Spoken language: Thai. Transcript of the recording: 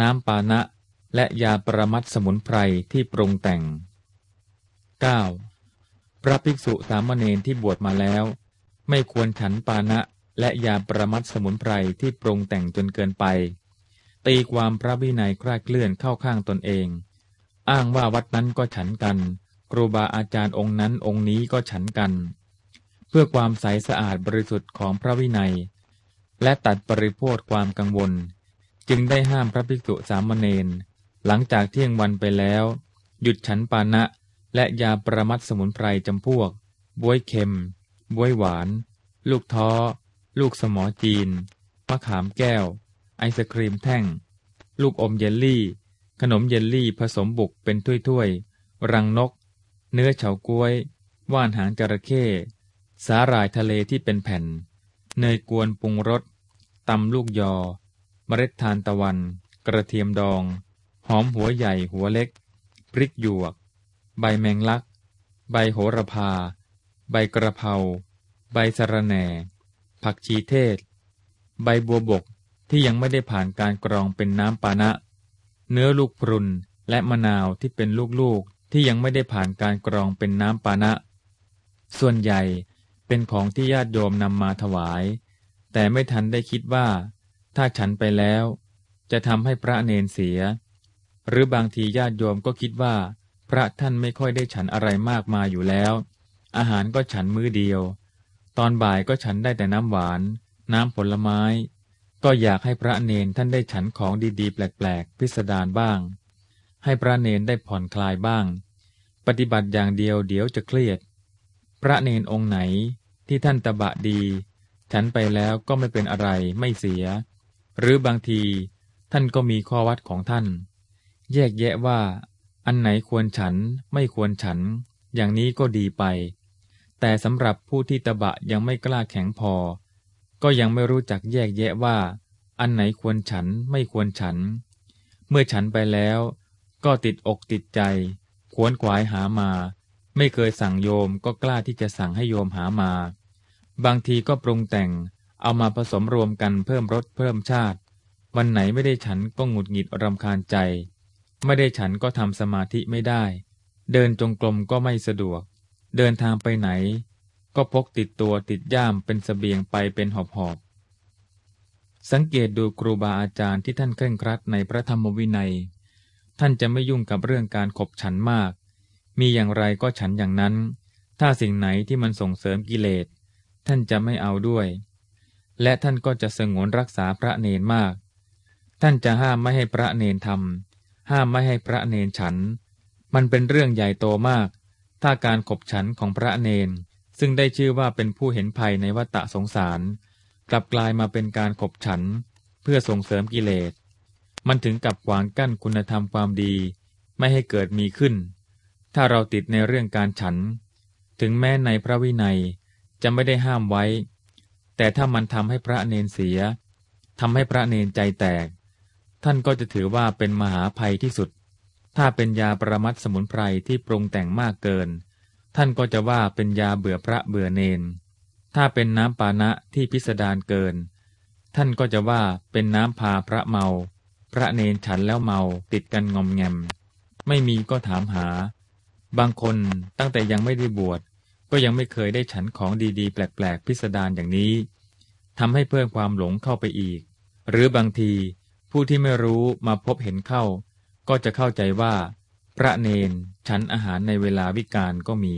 น้ำปานะ และยาประมัดสมุนไพรที่ปรุงแต่ง 9. พระภิกษุสามเณรที่บวชมาแล้ว ไม่ควรฉันปานะ และยาประมัดสมุนไพรที่ปรุงแต่งจนเกินไป ตีความพระวินัยคลาดเคลื่อนเข้าข้างตนเอง อ้างว่าวัดนั้นก็ฉันกัน ครูบาอาจารย์องค์นั้นองค์นี้ก็ฉันกัน เพื่อความใสสะอาดบริสุทธิ์ของพระวินัย และตัดปริโภทความกังวล จึงได้ห้ามพระภิกษุสามเณรหลังจากเที่ยงวันไปแล้ว หยุดฉันปานะ และยาประมัดสมุนไพรจำพวก บวยเค็ม บวยหวาน ลูกท้อ ลูกสมอจีน มะขามแก้ว ไอศครีมแท่ง ลูกอมเยลลี่ ขนมเยลลี่ผสมบุกเป็นถ้วยๆ รังนก เนื้อเฉาก้วย ว่านหางจระเข้ สาหร่ายทะเลที่เป็นแผ่น เนยกวนปรุงรสตำลูกยอ เมล็ดทานตะวัน กระเทียมดอง หอมหัวใหญ่หัวเล็ก พริกหยวก ใบแมงลัก ใบโหระพา ใบกระเพรา ใบสะระแหน่ ผักชีเทศ ใบบัวบกที่ยังไม่ได้ผ่านการกรองเป็นน้ำปานะ เนื้อลูกพรุนและมะนาวที่เป็นลูกๆ ที่ยังไม่ได้ผ่านการกรองเป็นน้ำปานะ ส่วนใหญ่เป็นของที่ญาติโยมนำมาถวาย แต่ไม่ทันได้คิดว่า ถ้าฉันไปแล้ว จะทำให้พระเนนเสีย หรือบางทีญาติโยมก็คิดว่า พระท่านไม่ค่อยได้ฉันอะไรมากมาอยู่แล้ว อาหารก็ฉันมื้อเดียว ตอนบ่ายก็ฉันได้แต่น้ำหวาน น้ำผลไม้ ก็อยากให้พระเนนท่านได้ฉันของดีๆ แปลกๆ พิสดารบ้าง ให้พระเนนได้ผ่อนคลายบ้าง ปฏิบัติอย่างเดียวเดี๋ยวจะเครียด พระเนนองค์ไหนที่ท่านตบะดี ฉันไปแล้วก็ไม่เป็นอะไรไม่เสีย หรือบางทีท่านก็มีข้อวัดของท่าน แยกแยะว่า อันไหนควรฉันไม่ควรฉัน อย่างนี้ก็ดีไป แต่สำหรับผู้ที่ตะบะยังไม่กล้าแข็งพอ ก็ยังไม่รู้จักแยกแยะว่า อันไหนควรฉันไม่ควรฉัน เมื่อฉันไปแล้ว ก็ติดอกติดใจ ขวนขวายหามา ไม่เคยสั่งโยมก็กล้าที่จะสั่งให้โยมหามา บางทีก็ปรุงแต่ง เอามาผสมรวมกันเพิ่มรสเพิ่มชาติ วันไหนไม่ได้ฉันก็หงุดหงิดรำคาญใจ ไม่ได้ฉันก็ทำสมาธิไม่ได้ เดินจงกรมก็ไม่สะดวก เดินทางไปไหน ก็พกติดตัวติดย่ามเป็นสเสบียงไปเป็นหอบหอบสังเกตดูครูบาอาจารย์ที่ท่านเคร่งครัดในพระธรรมวินัย ท่านจะไม่ยุ่งกับเรื่องการขบฉันมาก มีอย่างไรก็ฉันอย่างนั้น ถ้าสิ่งไหนที่มันส่งเสริมกิเลส ท่านจะไม่เอาด้วย และท่านก็จะสงวนรักษาพระเนนมาก ท่านจะห้ามไม่ให้พระเนนทำห้ามไม่ให้พระเนนฉัน มันเป็นเรื่องใหญ่โตมาก ถ้าการขบฉันของพระเนน ซึ่งได้ชื่อว่าเป็นผู้เห็นภัยในวัฏสงสาร กลับกลายมาเป็นการขบฉัน เพื่อส่งเสริมกิเลส มันถึงกับขวางกั้นคุณธรรมความดี ไม่ให้เกิดมีขึ้น ถ้าเราติดในเรื่องการฉัน ถึงแม้ในพระวินัยจะไม่ได้ห้ามไว้ แต่ถ้ามันทำให้พระเนนเสียทำให้พระเนนใจแตก ท่านก็จะถือว่าเป็นมหาภัยที่สุด ถ้าเป็นยาประมัดสมุนไพรที่ปรุงแต่งมากเกิน ท่านก็จะว่าเป็นยาเบื่อพระเบื่อเนน ถ้าเป็นน้ำปานะที่พิสดารเกิน ท่านก็จะว่าเป็นน้ำพาพระเมา พระเนนฉันแล้วเมาติดกันงอมแงม ไม่มีก็ถามหา บางคนตั้งแต่ยังไม่ได้บวช ก็ยังไม่เคยได้ฉันของดีๆ แปลกๆ พิสดารอย่างนี้ทำให้เพิ่มความหลงเข้าไปอีก หรือบางทีผู้ที่ไม่รู้มาพบเห็นเข้า ก็จะเข้าใจว่า พระเนนฉันอาหารในเวลาวิกาลก็มี